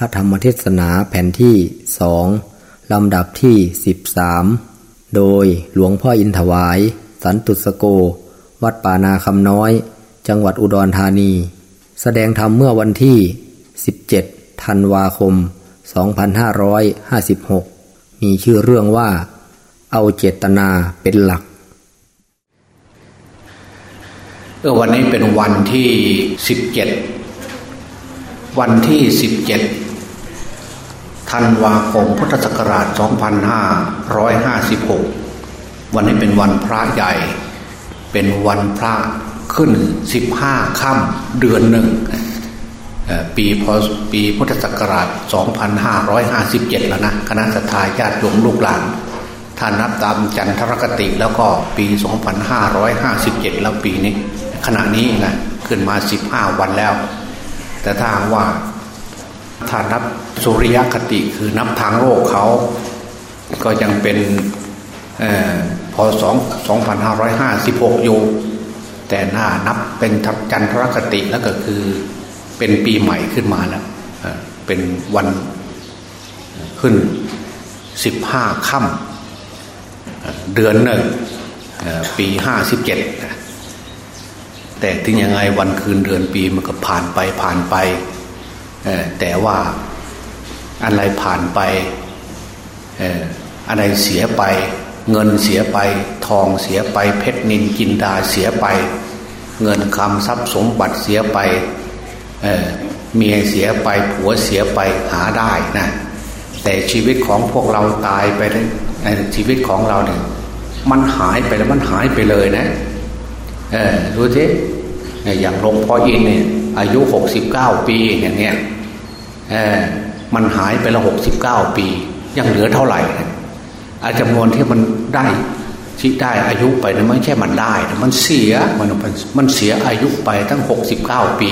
พระธรรมเทศนาแผ่นที่สองลำดับที่สิบสามโดยหลวงพ่ออินถวาย สันตุสโก วัดป่านาคำน้อย จังหวัดอุดรธานี แสดงธรรมเมื่อวันที่ 17 ธันวาคม 2556 มีชื่อเรื่องว่า เอาเจตนาเป็นหลักเออวันนี้เป็นวันที่สิบเจ็ดวันที่สิบเจ็ด ธันวาคมพุทธศักราช 2556 วันนี้เป็นวันพระใหญ่ เป็นวันพระขึ้น 15 ค่ำเดือนหนึ่ง ปีพปีพุทธศักราช 2557 แล้วนะ คณะสัตยาติโยมลูกหลานถ้านับตามจันทรคติแล้วก็ปี 2557 แล้วปีนี้ ขณะนี้นะขึ้นมา 15 วันแล้ว แต่ถ้าว่า ถ้านับสุริยคติคือนับทางโลกเขา ก็ยังเป็นพศ2556 อยู่ แต่หน้านับเป็นจันทรคติแล้วก็คือเป็นปีใหม่ขึ้นมาแล้วเป็นวันขึ้น 15 ค่ำเดือนหนึ่งปี 57 แต่ถึงยังไงวันคืนเดือนปีมันก็ผ่านไปผ่านไป แต่ว่าอะไรผ่านไปอะไรเสียไป เงินเสียไป ทองเสียไป เพชรนินจินดาเสียไป เงินคำทรัพย์สมบัติเสียไปเมียเสียไปผัวเสียไปหาได้นะแต่ชีวิตของพวกเราตายไปชีวิตของเราเนี่ยมันหายไปแล้วมันหายไปเลยนะเออรู้สิอย่างหลวงพ่ออินเนี่ย อายุหกสิบเก้าปีอย่างเนี้ยมันหายไปละหกสิบเก้าปี ยังเหลือเท่าไหร่อาจำนวนที่มันได้ที่ได้อายุไปนะไม่ใช่มันได้ มันเสียมันมันเสียอายุไปตั้งหกสิบเก้าปี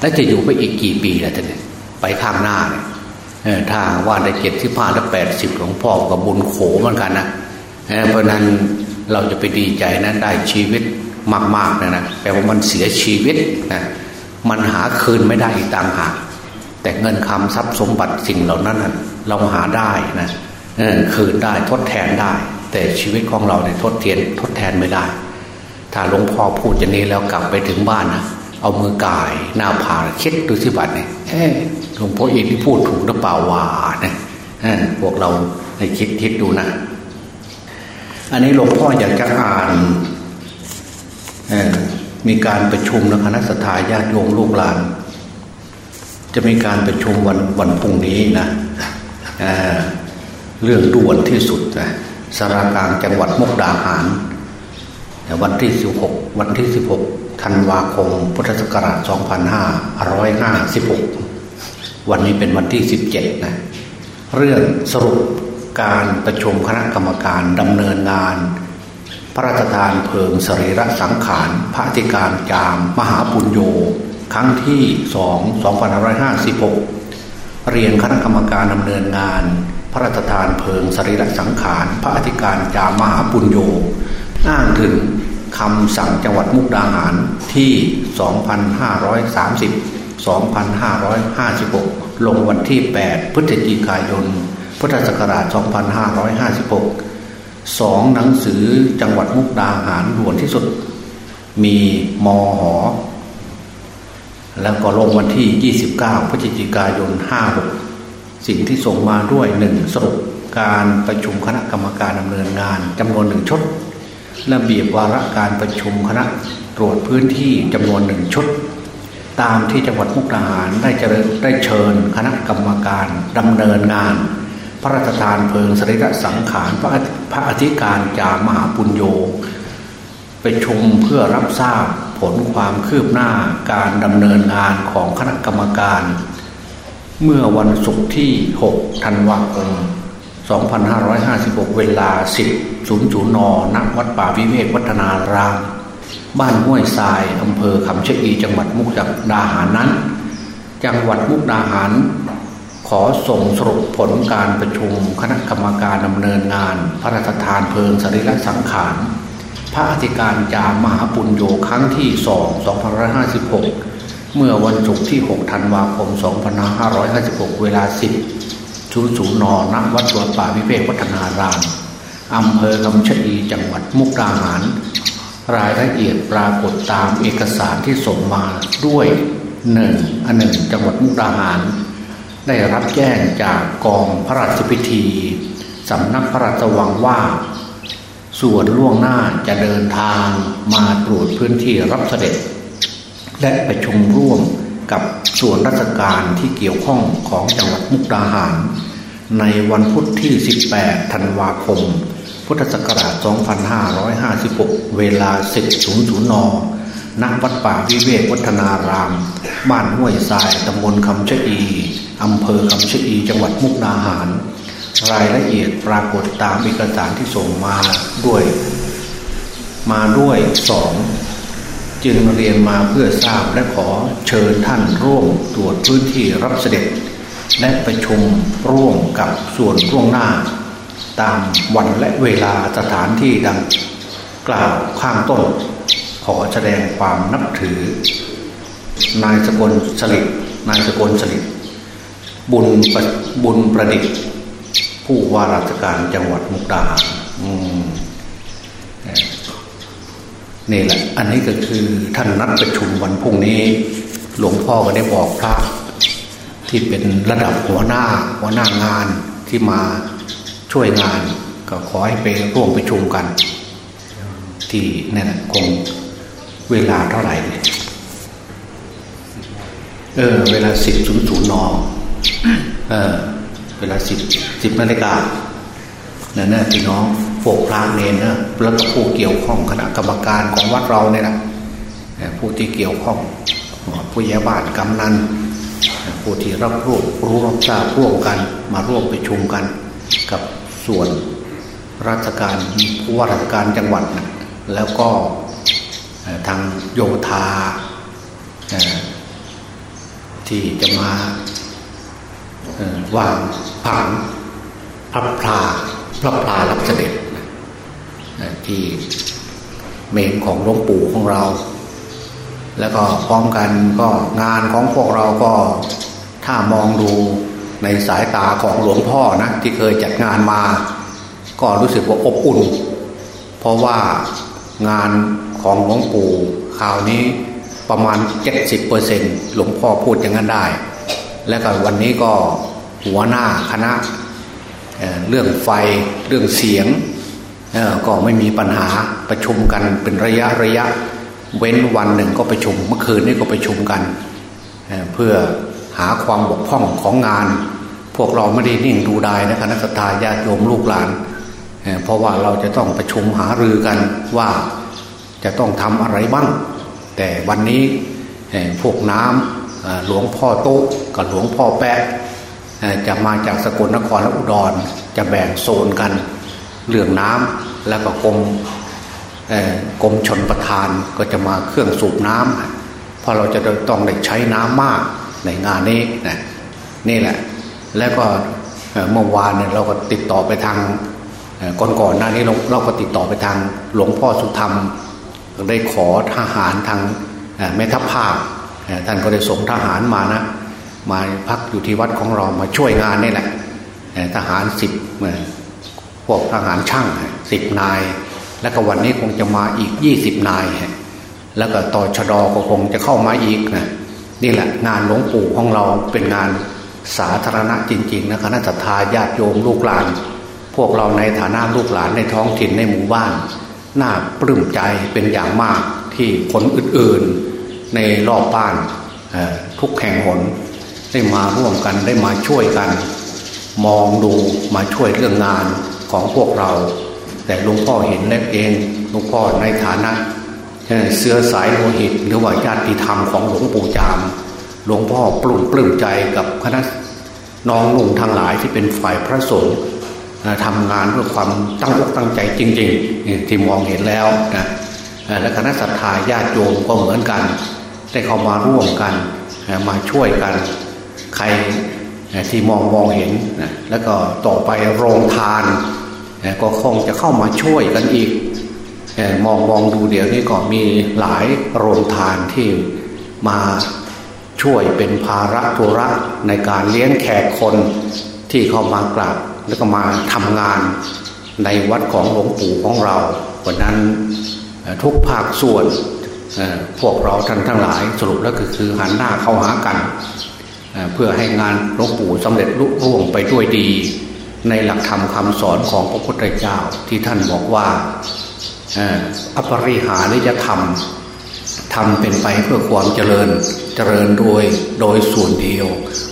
แล้วจะอยู่ไปอีกกี่ปีล่ะท่านไปข้างหน้าเนี่ยถ้าว่าได้เจ็ดสิบห้าและแปดสิบหลวงพ่อกับบุญโขเหมือนกันนะเพราะนั้นเราจะไปดีใจนั้นได้ชีวิตมากๆนะนะแปลว่ามันเสียชีวิตนะ มันหาคืนไม่ได้อีกต่างหากแต่เงินคำทรัพย์สมบัติสิ่งเหล่านั้นเราหาได้นะคืนได้ทดแทนได้ แต่ชีวิตของเราเนี่ยทดเทียนทดแทนไม่ได้ ถ้าหลวงพ่อพูดอย่างนี้แล้วกลับไปถึงบ้านนะเอามือกายหน้าผาคิดดูสิบัตเนี่ยหลวงพ่อเองที่พูดถูกหรือเปล่าวาเนี่ยพวกเราให้คิดคิดดูนะ อันนี้หลวงพ่ออยากจะอ่าน มีการประชุมนะคณะสัตยาญาติโยมลูกหลาน จะมีการประชุมวันวันพรุ่งนี้นะเเรื่องด่วนที่สุดนะสารากลางจังหวัดมุกดาหาร วันที่ 16 วันที่ 16 ธันวาคม พุทธศักราช 2556 วันนี้เป็นวันที่ 17 นะ เรื่องสรุปการประชุมคณะกรรมการดำเนินงาน พระราชทานเพลิงสรีระสังขารพระธิการจามมหาปุญโญครั้งที่สอง2556 เรียนคณะกรรมการดำเนินงาน พระราชทานเพลิงสรีระสังขารพระอธิการจามมหาปุญโญอ้างถึงคำสั่งจังหวัดมุกดาหารที่ 2530 2556 ลงวันที่ 8 พฤศจิกายน พุทธศักราช 2556 สองหนังสือจังหวัดมุกดาหารด่วนที่สุด มีมอหอ แล้วก็ลงวันที่ 29 พฤศจิกายน 56 สิ่งที่ส่งมาด้วยหนึ่งสรุปการประชุมคณะกรรมการดำเนินงานจำนวนหนึ่งชุดระเบียบวาระการประชุมคณะตรวจพื้นที่จำนวนหนึ่งชุด ตามที่จังหวัดมุกดาหารได้เจริญได้เชิญคณะกรรมการดำเนินงาน ระราชทานเพลิงสรีระสังขารพระพระอธิการจามหาปุญโญไปชมเพื่อรับทราบผลความคืบหน้าการดำเนินงานของคณะกรรมการ เมื่อวันศุกร์ที่ 6 ธันวาคม 2556 เวลา 10 00 น ณ วัดป่าวิเวกวัฒนาราม บ้านห้วยทรายอำเภอคำเชอี จังหวัดมุกดาหารนั้น จังหวัดมุกดาหาร ขอส่งสรุปผลการประชุมคณะกรรมการดำเนินงาน พระราชทานเพลิงสรีระสังขาร พระอธิการจามหาปุญโญครั้งที่สอง2556 เมื่อวันศุกร์ที่ 6 ธันวาคม 2556 เวลา 10ชูสูนอณวัดสวนป่าวิเวกวัฒนารามอำเภอคำชะอีจังหวัดมุกดาหาร รายละเอียดปรากฏตามเอกสารที่ส่งมาด้วยหนึ่งอันหนึ่งจังหวัดมุกดาหาร ได้รับแจ้งจากกองพระราชพิธีสำนักพระราชวังว่า ส่วนล่วงหน้าจะเดินทางมาตรวจพื้นที่รับเสด็จ และประชุมร่วมกับส่วนราชการที่เกี่ยวข้องของจังหวัดมุกดาหาร ในวันพุธที่ 18 ธันวาคม พุทธศักราช 2556 เวลา 10.00 น ณ วัดป่าวิเวกวัฒนาราม บ้านห้วยทรายตำบลคำชะอีอำเภอคำชะอี จังหวัดมุกดาหาร รายละเอียดปรากฏตามเอกสารที่ส่งมาด้วย มาด้วยสองจึงเรียนมาเพื่อทราบและขอเชิญท่านร่วมตรวจพื้นที่รับเสด็จ และประชุมร่วมกับส่วนล่วงหน้า ตามวันและเวลาสถานที่ดังกล่าวข้างต้น ขอแสดงความนับถือ นายสกลสลิดนายสกลสลิดบุญปบุญประดิษฐ์ ผู้ว่าราชการจังหวัดมุกดาหารนี่แหละ อันนี้ก็คือท่านนัดประชุมวันพรุ่งนี้ หลวงพ่อก็ได้บอกพระที่เป็นระดับหัวหน้า หัวหน้างานที่มาช่วยงาน ก็ขอให้ไปร่วมประชุมกัน ที่นี่นคงเวลาเท่าไหร่ เออ เวลาสิบศูนย์ศูนย์นเออ เวลาสิบสิบนาฬิกาเนี่ยนะพี่น้องโปกพรางเนนนะแล้วก็ผู้เกี่ยวข้องคณะกรรมการของวัดเราเนี่ยนะผู้ที่เกี่ยวข้องผู้ใหญ่บ้านกำนันผู้ที่รับรู้รู้รับทราบร่วมกันมาร่วมประชุมกัน กับส่วนราชการผู้ว่าราชการจังหวัดนะแล้วก็ทางโยธา ที่จะมาวางผังพระพลาพระพลารับเสด็จที่เมนของหลวงปู่ของเรา แล้วก็พร้อมกันก็งานของพวกเราก็ถ้ามองดูในสายตาของหลวงพ่อนะที่เคยจัดงานมา ก็รู้สึกว่าอบอุ่น เพราะว่างานของหลวงปู่คราวนี้ ประมาณ 70เปอร์เซ็นหลวงพ่อพูดอย่างนั้นได้ และก็วันนี้ก็หัวหน้าคณะเเรื่องไฟเรื่องเสียงก็ไม่มีปัญหาประชุมกันเป็นระยะระยะ เว้นวันหนึ่งก็ประชุมเมื่อคืนนี้ก็ประชุมกันเเพื่อหาความบกพร่องของงาน พวกเราไม่ได้นิ่งดูดายนะคณะสัตยาญาติโยมลูกหลานเเพราะว่าเราจะต้องประชุมหารือกันว่าจะต้องทำอะไรบ้าง แต่วันนี้พวกน้ำหลวงพ่อโต๊ะกับหลวงพ่อแปะจะมาจากสกลนครและอุดรจะแบ่งโซนกันเรื่องน้ำแล้วก็กรมกรมชนประทานก็จะมาเครื่องสูบน้ำเพราะเราจะต้องได้ใช้น้ำมากในงานนี้นะนี่แหละ แล้วก็เมื่อวานเนี่ยเราก็ติดต่อไปทางก่อนๆหน้านี้เราเราก็ติดต่อไปทางหลวงพ่อสุธรรม ได้ขอทหารทางแม่ทัพภาคท่านก็ได้ส่งทหารมานะ มาพักอยู่ที่วัดของเรามาช่วยงานนี่แหละทหารสิบพวกทหารช่างสิบนาย แล้วก็วันนี้คงจะมาอีกยี่สิบนาย แล้วก็ต่อชะดอก็คงจะเข้ามาอีกนะนี่แหละงานหลวงปู่ของเราเป็นงานสาธารณะจริงๆนะคณะทาญาติโยมลูกหลาน พวกเราในฐานะลูกหลานในท้องถิ่นในหมู่บ้าน น่าปลื้มใจเป็นอย่างมากที่คนอื่นๆในรอบบ้านทุกแห่งหนได้มาร่วมกันได้มาช่วยกัน มองดูมาช่วยเรื่องงานของพวกเรา แต่หลวงพ่อเห็นแล้วเองหลวงพ่อในฐานะเสื้อสายโลหิตหรือว่าญาติธรรมของหลวงปู่จาม หลวงพ่อปลุ้มปลื้มใจกับคณะน้องนุ่งทั้งหลายที่เป็นฝ่ายพระสงฆ์ ทำงานด้วยความตั้งอกตั้งใจจริงๆที่มองเห็นแล้วนะและคณะศรัทธาญาติโยมก็เหมือนกัน ได้เข้ามาร่วมกันมาช่วยกัน ใครที่มองมองเห็นนะแล้วก็ต่อไปโรงทานก็คงจะเข้ามาช่วยกันอีกมองมองดูเดี๋ยวนี้ก็มีหลายโรงทานที่มาช่วยเป็นภาระธุระในการเลี้ยงแขกคนที่เข้ามากราบ แล้วก็มาทำงานในวัดของหลวงปู่ของเราวันนั้นทุกภาคส่วนพวกเราท่านทั้งหลายสรุปแล้วก็คือหันหน้าเข้าหากันเพื่อให้งานหลวงปู่สำเร็จลุล่วงไปด้วยดี ในหลักธรรมคำสอนของพระพุทธเจ้าที่ท่านบอกว่าอปริหานิยธรรมทำเป็นไปเพื่อความเจริญเจริญโดยโดยส่วนเดียว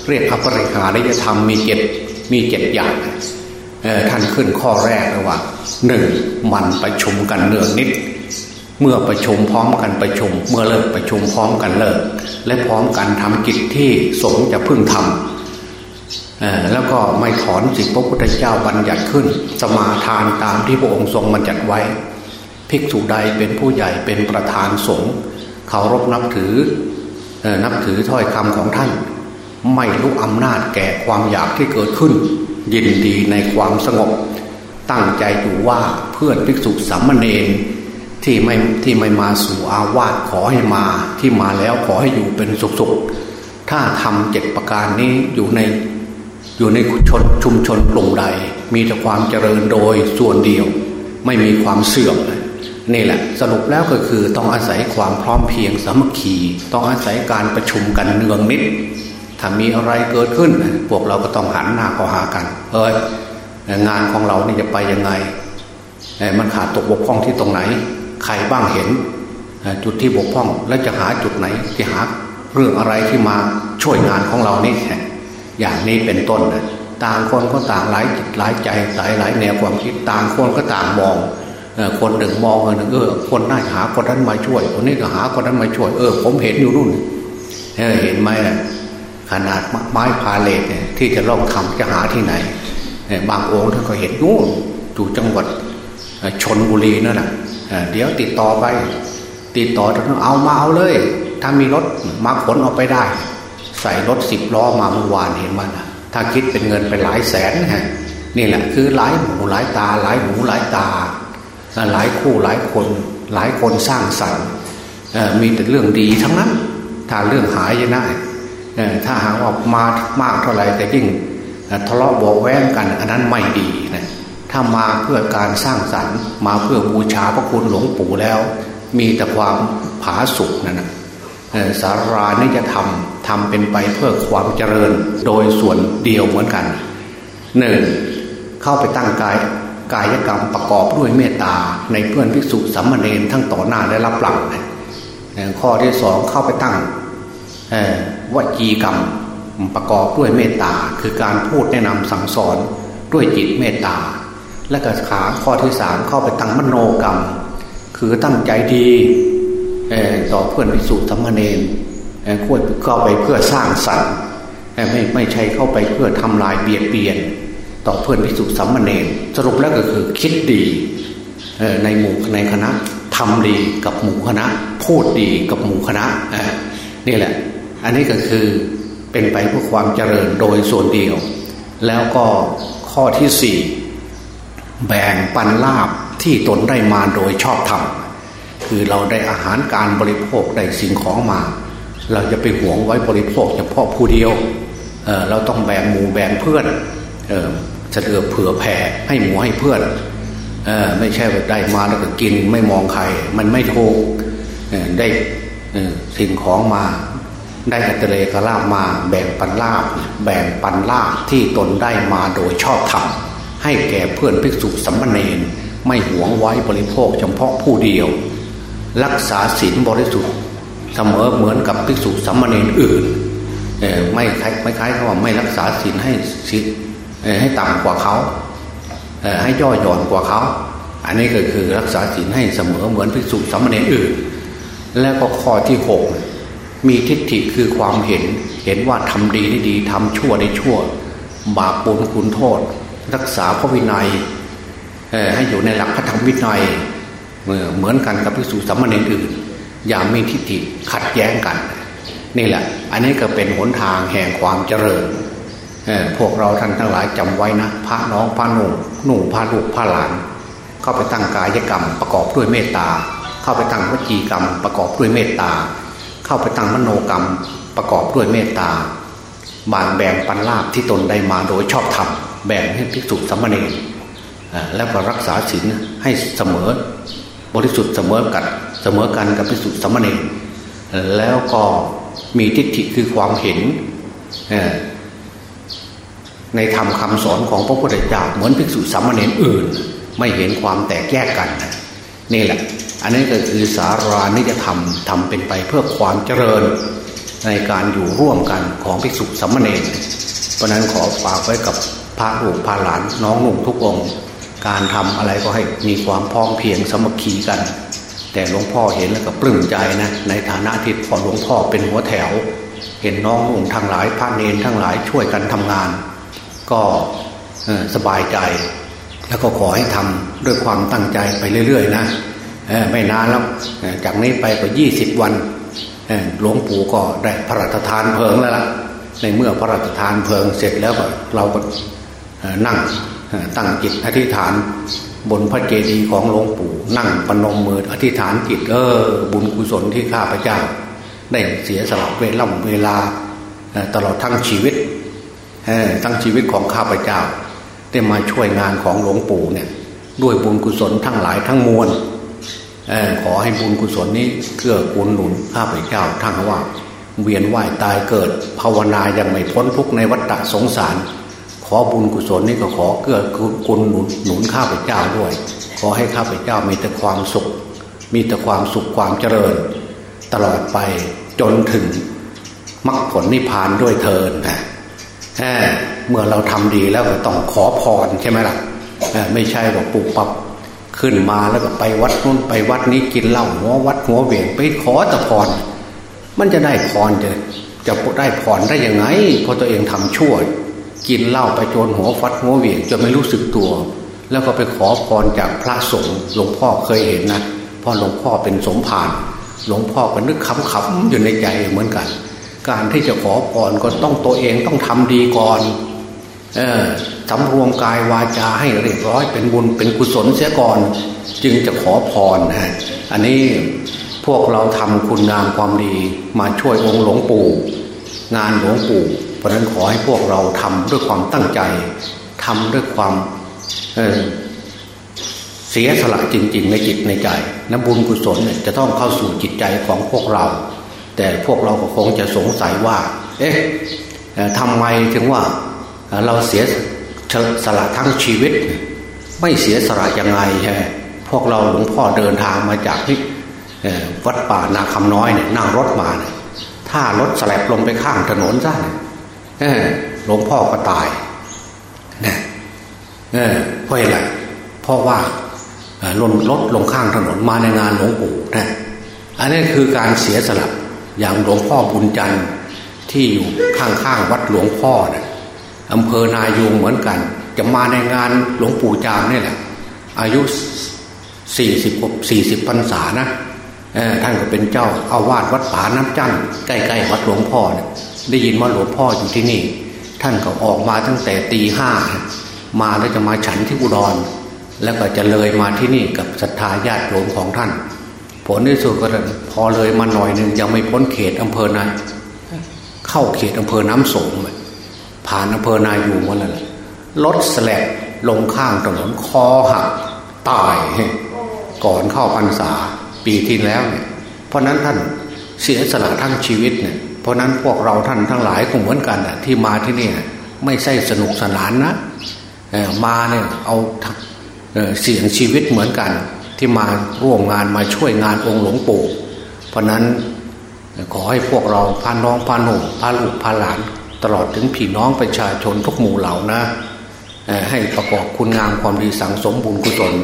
เรียกอปริหานิยธรรมมีเจ็ด มีเจ็ดอย่างท่านขึ้นข้อแรกเลยว่าหนึ่งมันประชุมกันเนืองนิด เมื่อประชุมพร้อมกันประชุม เมื่อเลิกประชุมพร้อมกันเลิก และพร้อมกันทำกิจที่สงจะพึ่งทำแล้วก็ไม่ถอนสิ่งพระพุทธเจ้าบัญญัติขึ้น สมาทานตามที่พระองค์ทรงบัญญัติไว้ ภิกษุใดเป็นผู้ใหญ่เป็นประธานสงฆ์เคารพนับถือนับถือถ้อยคำของท่าน ไม่ลุกอำนาจแก่ความอยากที่เกิดขึ้น ยินดีในความสงบ ตั้งใจอยู่ว่าเพื่อนภิกษุสามเณรที่ไม่ที่ไม่มาสู่อาวาสขอให้มาที่มาแล้วขอให้อยู่เป็นสุขสุขถ้าทำเจ็ดประการนี้อยู่ในอยู่ในชนชุมชนกลุ่มใด มีแต่ความเจริญโดยส่วนเดียว ไม่มีความเสื่อมนี่แหละสรุปแล้วก็คือต้องอาศัยความพร้อมเพียงสามัคคีต้องอาศัยการประชุมกันเนืองนิด ถ้ามีอะไรเกิดขึ้น พวกเราก็ต้องหันหน้าเข้าหากัน เอ้ยงานของเรานี่จะไปยังไงมันขาดตกบกพร่องที่ตรงไหน ใครบ้างเห็น จุดที่บกพร่องแล้วจะหาจุดไหนจะหาเรื่องอะไรที่มาช่วยงานของเรานี่อย่างนี้เป็นต้นนะต่างคนก็ต่างหลายจิตหลายใจหลายหลายแนวความคิดต่างคนก็ต่างมองคนหนึ่งมองคนหนึ่งเออคนน่าหาคนนั้นมาช่วย คนนี้ก็หาคนนั้นมาช่วย เออ ผมเห็นอยู่นู่นเห็นไหม ขนาดไม้พาเลทเนี่ยที่จะลองทำจะหาที่ไหน บางองค์ท่านก็เห็นนู่นอยู่จังหวัดชนบุรีนั่นแหละเดี๋ยวติดต่อไป ติดต่อท่านเอามาเอาเลย ถ้ามีรถมาขนออกไปได้ ใส่รถสิบล้อมาเมื่อวานเห็นมันถ้าคิดเป็นเงินไปหลายแสนฮะนี่แหละคือหลายหูหลายตา หลายหูหลายตา หลายคู่หลายคนหลายคนสร้างสรรค์มีแต่เรื่องดีทั้งนั้น ถ้าเรื่องหายจะได้ ถ้าหากว่ามามากเท่าไหร่แต่ยิ่งทะเลาะบอกแว้งกันอันนั้นไม่ดีนะถ้ามาเพื่อการสร้างสรรค์มาเพื่อบูชาพระคุณหลวงปู่แล้ว มีแต่ความผาสุกนั่นนะสารานี่จะทำทำเป็นไปเพื่อความเจริญโดยส่วนเดียวเหมือนกันหนึ่งเข้าไปตั้งกายกายกรรมประกอบด้วยเมตตาในเพื่อนภิกษุสัมมาเนรทั้งต่อหน้าและรับหลังข้อที่สองเข้าไปตั้ง วจีกรรมประกอบด้วยเมตตาคือการพูดแนะนำสั่งสอนด้วยจิตเมตตา และก็ขาข้อที่สามเข้าไปตั้งมโนกรรม คือตั้งใจดีต่อเพื่อนภิกษุสัมมาเนรควรเข้าไปเพื่อสร้างสรรค์ไม่ไม่ใช่เข้าไปเพื่อทำลายเบียดเบียน ต่อเพื่อนพิสุสัมมเนรสรุปแล้วก็คือคิดดีในหมู่ในคณะทำดีกับหมู่คณะ พูดดีกับหมู่คณะนี่แหละ อันนี้ก็คือเป็นไปเพื่อความเจริญโดยส่วนเดียว แล้วก็ข้อที่สี่แบ่งปันลาบที่ตนได้มาโดยชอบธรรมคือเราได้อาหารการบริโภคได้สิ่งของมา เราจะไปหวงไว้บริโภคเฉพาะผู้เดียวเเราต้องแบ่งหมู่แบ่งเพื่อนจะเอือเผื่อแผ่ให้หมูให้เพื่อนอไม่ใช่ว่าได้มาแล้วก็กินไม่มองใคร มันไม่ถูกได้สิ่งของมา ได้อัตเลกลาบมาแบ่งปันลาบแบ่งปันลาบที่ตนได้มาโดยชอบธรรมให้แก่เพื่อนภิกษุสัมมเนนไม่หวงไว้บริโภคเฉพาะผู้เดียว รักษาศีลบริสุทธิ์เสมอเหมือนกับภิกษุสัมมเนนอื่นไม่คล้ายไม่คล้ายเขาว่าไม่รักษาศีลให้ศีลให้ต่ำกว่าเขาให้ย่อหย่อนกว่าเขาอันนี้ก็คือรักษาศีลให้เสมอเหมือนภิกษุสามเณรอื่น แล้วก็ข้อที่หก มีทิฏฐิคือความเห็น เห็นว่าทำดีได้ดีทำชั่วได้ชั่ว บาปปุลคุณโทษ รักษาพระวินัยให้อยู่ในหลักพระธรรมวินัยเหมือนกันกับภิกษุสามเณรอื่น อย่ามีทิฏฐิขัดแย้งกัน นี่แหละ อันนี้ก็เป็นหนทางแห่งความเจริญพวกเราท่านทั้งหลายจำไว้นะพระน้องพระหนุ่มหนุ่มพระลูกพระหลาน เข้าไปตั้งกายกรรมประกอบด้วยเมตตา เข้าไปตั้งวจีกรรมประกอบด้วยเมตตา เข้าไปตั้งมโนกรรมประกอบด้วยเมตตาบางแบ่งปันลาบที่ตนได้มาโดยชอบธรรมแบ่งให้ภิกษุสัมมาเนรแล้วก็รักษาศีลให้เสมอบริสุทธิ์เสมอกันเสมอกันกับภิกษุสัมมาเนรแล้วก็มีทิฏฐิคือความเห็นในธรรมคาสอนของพระพุทธเจ้าเหมือนภิกษุสามเณรอื่น ไม่เห็นความแตกแยกกันนี่แหละ อันนี้ก็คือสารานิยธรรมทำเป็นไปเพื่อความเจริญในการอยู่ร่วมกันของภิกษุสามเณรเพราะนั้นขอฝากไว้กับพระลูกพระหลานน้องหนุ่มทุกองการทำอะไรก็ให้มีความพ้องเพียงสมัคคีกัน แต่หลวงพ่อเห็นแล้วก็ปลื้มใจนะในฐานะที่พอหลวงพ่อเป็นหัวแถว เห็นน้องหนุ่มทั้งหลายพระเนนทั้งหลายช่วยกันทำงาน ก็สบายใจ แล้วก็ขอให้ทำด้วยความตั้งใจไปเรื่อย ๆ นะ ไม่นานแล้วจากนี้ไปก็ยี่สิบวันหลวงปู่ก็ได้พระราชทานเพลิงแล้วล่ะในเมื่อพระราชทานเพลิงเสร็จแล้วเราก็นั่งตั้งจิตอธิษฐานบนพระเจดีย์ของหลวงปู่นั่งปนมมืออธิษฐานจิตเออบุญกุศลที่ข้าพเจ้า ได้เสียสละเวลาเวลาตลอดทั้งชีวิตทั้งชีวิตของข้าพเจ้า ได้มาช่วยงานของหลวงปู่เนี่ยด้วยบุญกุศลทั้งหลายทั้งมวล ขอให้บุญกุศลนี้เกื้อกูลหนุนข้าพเจ้าทั้งว่า เวียนว่ายตายเกิด ภาวนายังไม่พ้นทุกในวัฏฏะสงสาร ขอบุญกุศลนี้ก็ขอเกื้อกูลหนุนหนุนข้าพเจ้าด้วย ขอให้ข้าพเจ้ามีแต่ความสุข มีแต่ความสุขความเจริญ ตลอดไปจนถึงมรรคผลนิพพานด้วยเทินนะเมื่อเราทำดีแล้วก็ต้องขอพรใช่ไหมล่ะไม่ใช่ว่าปุบปับ ขึ้นมาแล้วก็ไปวัดนู้นไปวัดนี้กินเหล้าหัววัดหัวเวียงไปขอแต่พร มันจะได้พรจะจะได้พรได้ยังไงเพราะตัวเองทำชั่ว กินเหล้าไปโจนหัวฟัดหัวเวียงจนไม่รู้สึกตัว แล้วก็ไปขอพรจากพระสงฆ์หลวงพ่อเคยเห็นนะพ่อหลวงพ่อเป็นสมภารหลวงพ่อก็นึกขำๆอยู่ในใจเหมือนกัน การที่จะขอพรก็ต้องตัวเองต้องทำดีก่อน สำรวมกายวาจาให้เรียบร้อยเป็นบุญเป็นกุศลเสียก่อน จึงจะขอพรนะอันนี้พวกเราทำคุณงามความดีมาช่วยองค์หลวงปู่ งานหลวงปู่ เพราะนั้นขอให้พวกเราทำด้วยความตั้งใจทำด้วยความเเสียสละจริง ๆ ในจิตในใจน้ำบุญกุศลเนี่ยจะต้องเข้าสู่จิตใจของพวกเรา แต่พวกเราก็คงจะสงสัยว่า เอ๊ะทำไมถึงว่า เราเสียสละทั้งชีวิต ไม่เสียสละยังไงใช่พวกเราหลวงพ่อเดินทางมาจากที่วัดป่านาคำน้อยเนี่ยนั่งรถมาเนี่ยถ้ารถสลับลงไปข้างถนนซะหลวงพ่อก็ตายเนี่ยเพราะอะไรเพราะว่าลนรถลงข้างถนนมาในงานหลวงปู่นะอันนี้คือการเสียสละอย่างหลวงพ่อบุญจันทร์ที่อยู่ข้างๆวัดหลวงพ่อเนะ่ย อำเภอนายูงเหมือนกัน จะมาในงานหลวงปู่จามนี่แหละ อายุสี่สิบสี่สิบพรรษานะท่านก็เป็นเจ้าอาวาสวัดป่าน้ำจันใกล้ๆวัดหลวงพ่อเนี่ยได้ยินว่าหลวงพ่ออยู่ที่นี่ ท่านก็ออกมาตั้งแต่ตีห้ามาแล้วจะมาฉันที่อุดร แล้วก็จะเลยมาที่นี่กับศรัทธาญาติโยมของท่าน ผลที่สุดก็พอเลยมาหน่อยหนึ่งยังไม่พ้นเขตอำเภอนาเข้าเขตอำเภอน้ำสง ผ่านอำเภอนายูมาแล้วรถแสลกลงข้างถนนคอหักตายก่อนเข้าพรรษาปีที่แล้วเนี่ยเพราะนั้นท่านเสียสละทั้งชีวิตเนี่ยเพราะนั้นพวกเราท่านทั้งหลายก็เหมือนกันที่มาที่นี่ไม่ใช่สนุกสนานนะมาเนี่ยเอาเสี่ยงชีวิตเหมือนกัน ที่มาร่วมงานมาช่วยงานองค์หลวงปู่ เพราะนั้นขอให้พวกเราพาน้องพาหนุ่มพาลูกพาหลาน ตลอดถึงพี่น้องประชาชนทุกหมู่เหล่านะให้ประกอบคุณงามความดีสังสมบุญกุศล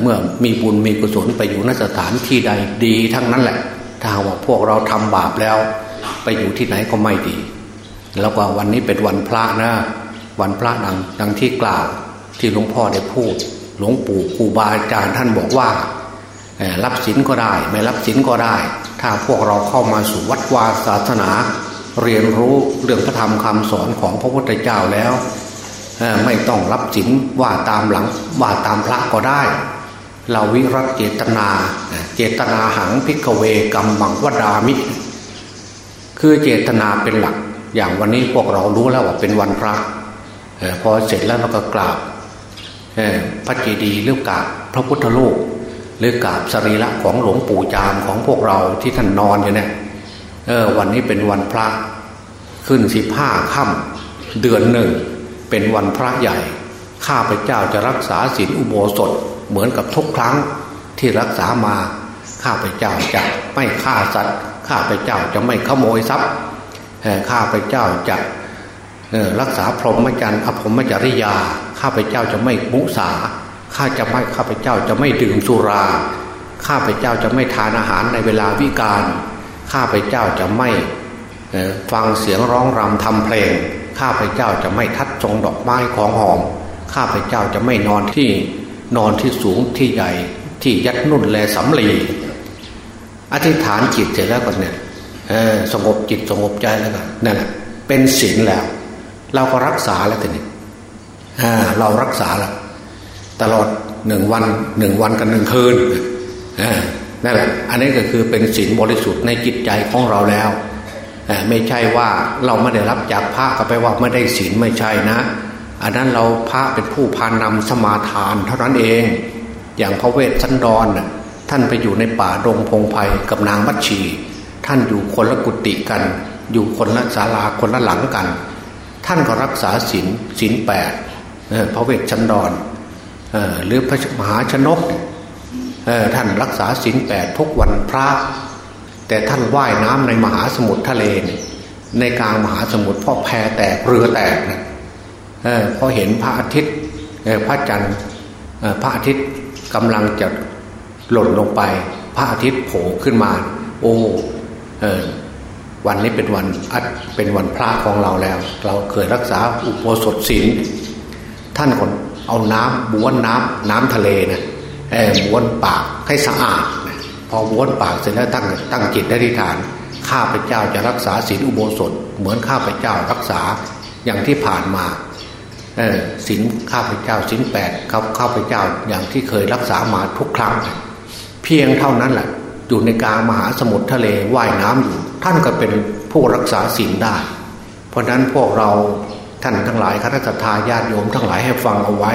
เมื่อมีบุญมีกุศลไปอยู่นสถานที่ใดดีทั้งนั้นแหละ ถ้าว่าพวกเราทำบาปแล้ว ไปอยู่ที่ไหนก็ไม่ดี แล้วก็วันนี้เป็นวันพระนะ วันพระดังดังที่กล่าวที่หลวงพ่อได้พูด หลวงปู่ครูบาอาจารย์ท่านบอกว่า รับศีลก็ได้ ไม่รับศีลก็ได้ ถ้าพวกเราเข้ามาสู่วัดวาศาสนา เรียนรู้เรื่องพระธรรมคำสอนของพระพุทธเจ้าแล้วไม่ต้องรับศีลว่าตามหลังว่าตามพระก็ได้ เราวิรัตเจตนา เจตนาหังพิกเวกรรมบังวดามิ คือเจตนาเป็นหลัก อย่างวันนี้พวกเรารู้แล้วว่าเป็นวันพระพอเสร็จแล้วเราก็กราบพระเจดีย์หรือกราบพระพุทธรูปหรือกราบสรีระของหลวงปู่จามของพวกเราที่ท่านนอนอยู่เนี่ย เออวันนี้เป็นวันพระ ขึ้นสิบห้าค่ำเดือนหนึ่ง เป็นวันพระใหญ่ ข้าพเจ้าจะรักษาศีลอุโบสถเหมือนกับทุกครั้งที่รักษามา ข้าพเจ้าจะไม่ฆ่าสัตว์ข้าพเจ้าจะไม่ขโมยทรัพย์ข้าพเจ้าจะรักษาพรหมจรรย์อภรมจริยา ข้าพเจ้าจะไม่มุสาข้าจะไม่ข้าพเจ้าจะไม่ดื่มสุรา ข้าพเจ้าจะไม่ทานอาหารในเวลาวิกาล ข้าพเจ้าจะไม่ฟังเสียงร้องรำทำเพลง ข้าพเจ้าจะไม่ทัดจงดอกไม้ของหอม ข้าพเจ้าจะไม่นอนที่นอนที่สูงที่ใหญ่ที่ยัดนุ่นแลสำลีอธิษฐานจิตเสร็จแล้วก็เนี่ยสงบจิตสงบใจแล้วก็นั่นแหละเป็นศีลแล้ว เราก็รักษาแล้วทีนี้เรารักษาแล้วตลอดหนึ่งวันหนึ่งวันกันหนึ่งคืน นั่นแหละ อันนี้ก็คือเป็นศีลบริสุทธิ์ในจิตใจของเราแล้วไม่ใช่ว่าเราไม่ได้รับจากพระก็ไปว่าไม่ได้ศีลไม่ใช่นะ อันนั้นเราพระเป็นผู้พานำสมาทาน เท่านั้นเอง อย่างพระเวทสันดรท่านไปอยู่ในป่าดงพงไพ่กับนางมัชชี ท่านอยู่คนละกุฏิกัน อยู่คนละศาลาคนละหลังกัน ท่านก็รักษาศีลศีลแปดพระเวทสันดรหรือพระมหาชนก ท่านรักษาศีลแปดทุกวันพระ แต่ท่านว่ายน้ำในมหาสมุทรทะเลในกลางมหาสมุทรพ่อแพแตกเรือแตกนะพอเห็นพระอาทิตย์พระจันทร์พระอาทิตย์กำลังจะหล่นลงไป พระอาทิตย์โผล่ขึ้นมา โอ้วันนี้เป็นวันอัดเป็นวันพระของเราแล้ว เราเคยรักษาอุโบสถศีลท่านคนเอาน้ำบ้วนน้ำน้ำทะเลนะ บ้วนปากให้สะอาด พอวนปากเสร็จแล้วตั้งตั้งจิตอธิษฐาน ข้าพเจ้าจะรักษาศีลอุโบสถ เหมือนข้าพเจ้ารักษาอย่างที่ผ่านมาศีลข้าพเจ้าศีลแปดครับข้าพเจ้าอย่างที่เคยรักษามาทุกครั้ง เพียงเท่านั้นแหละอยู่ในกลางมหาสมุทรทะเลว่ายน้ำอยู่ ท่านก็เป็นผู้รักษาศีลได้ เพราะนั้นพวกเราท่านทั้งหลายคณะทาญาติโยมทั้งหลายให้ฟังเอาไว้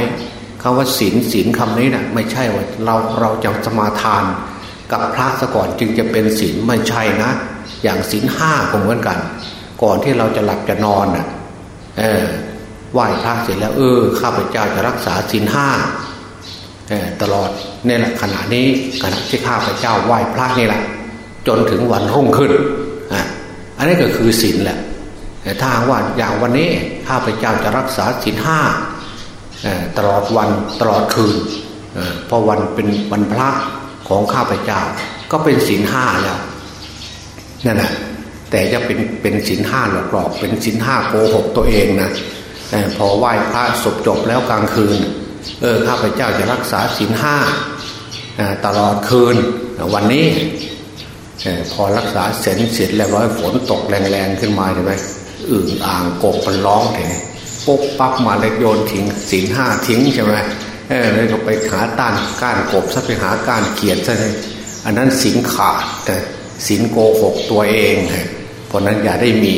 คำว่าศีลศีลคำนี้นะ่ะไม่ใช่ว่าเราเราจะสมาทานกับพระซะก่อนจึงจะเป็นศีลไม่ใช่นะ อย่างศีลห้าก็เหมือนกัน ก่อนที่เราจะหลับจะนอนน่ะเออไหว้พระเสร็จแล้วเออข้าพเจ้าจะรักษาศีลห้าตลอดนี่แหละขณะนี้ขณะที่ข้าพเจ้าไหว้พระนี่แหละ จนถึงวันรุ่งขึ้นอะอันนี้ก็คือศีลแหละแต่ถ้าว่าอย่างวันนี้ข้าพเจ้าจะรักษาศีลห้า ตลอดวันตลอดคืนเพราะวันเป็นวันพระของข้าพเจ้า ก็เป็นศีลห้าแล้วนั่นแหละแต่จะเป็นเป็นศีลห้าหลอกๆเป็นศีลห้าโกหกตัวเองนะแต่พอไหว้พระศพจบแล้วกลางคืน เออข้าพเจ้าจะรักษาศีลห้าตลอดคืนวันนี้พอรักษาเสร็จเสร็จแล้วร้อยฝนตกแรงๆขึ้นมาใช่ไหมอึ่งอ่างกบมันร้องเถอะ ปุ๊บปั๊บมาเลยโยนทิ้งศีลห้าทิ้งใช่ไหมเออเลยก็ไปหาต้านก้านกบซะไปหาก้านเขียนซะเลยอันนั้นสินขาดแต่สินโกหกตัวเองเพราะนั้นอย่าได้มี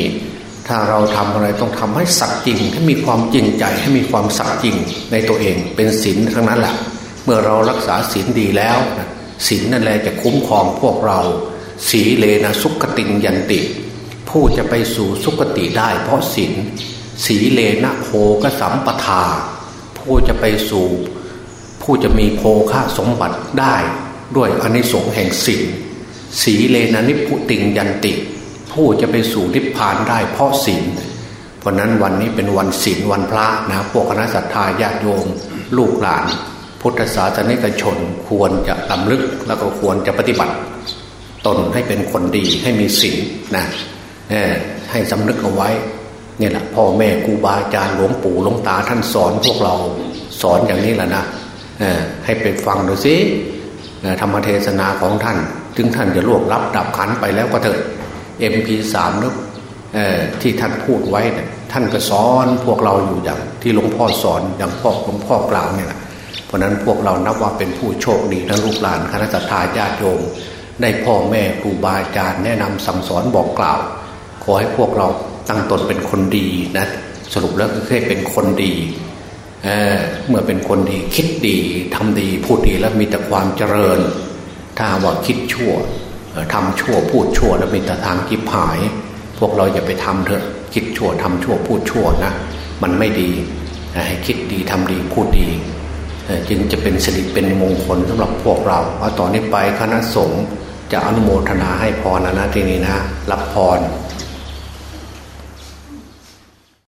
ถ้าเราทำอะไรต้องทำให้สักจริงให้มีความจริงใจให้มีความสักจริงในตัวเองเป็นศีลทั้งนั้นแหละเมื่อเรารักษาศีลดีแล้วศีลนั่นแหละจะคุ้มครองพวกเรา สีเลนะสุขติงยันติ ผู้จะไปสู่สุขติได้เพราะศีล สีเลนะโภกสัมปทา ผู้จะไปสู่ผู้จะมีโภคาสมบัติได้ด้วยอนิสงส์แห่งศีลสีเลนะนิพุติงยันติ ผู้จะไปสู่นิพพานได้เพราะศีลเพราะนั้นวันนี้เป็นวันศีลวันพระนะพวกคณะสัตยาญาติโยม ลูกหลาน พุทธศาสนิกชนควรจะลำลึกแล้วก็ควรจะปฏิบัติ ตนให้เป็นคนดีให้มีศีลนะให้สำนึกเอาไว้ นี่ยแหละพ่อแม่ครูบาอาจารย์หลวงปู่หลวงตาท่านสอนพวกเราสอนอย่างนี้แหละนะให้ไปฟังดูสิธรรมเทศนาของท่าน ถึงท่านจะลวกรับดับขันไปแล้วก็เถิดเอ็มพีสามนึกที่ท่านพูดไว้ท่านก็สอนพวกเราอยู่อย่างที่หลวงพ่อสอนอย่างพ่อหลวงพ่อกล่าวเนี่ยเพราะนั้นพวกเรานับว่าเป็นผู้โชคดีนะลูกหลานคณะทาญาติโยมได้พ่อแม่ครูบาอาจารย์แนะนำสั่งสอนบอกกล่าว ขอให้พวกเรา ตั้งตนเป็นคนดีนะสรุปแล้วก็แค่เป็นคนดีเเมื่อเป็นคนดีคิดดีทำดีพูดดีแล้วมีแต่ความเจริญ ถ้าว่าคิดชั่วทำชั่วพูดชั่วแล้วมีแต่ทางกิบหาย พวกเราอย่าไปทำเถอะคิดชั่วทำชั่วพูดชั่วนะมันไม่ดีให้คิดดีทำดีพูดดีจึงจะเป็นสิริเป็นมงคลสำหรับพวกเราว่าต่อนนี้ไปคณะสงฆ์จะอนุโมทนาให้พรนะนะทีนี้นะ รับพร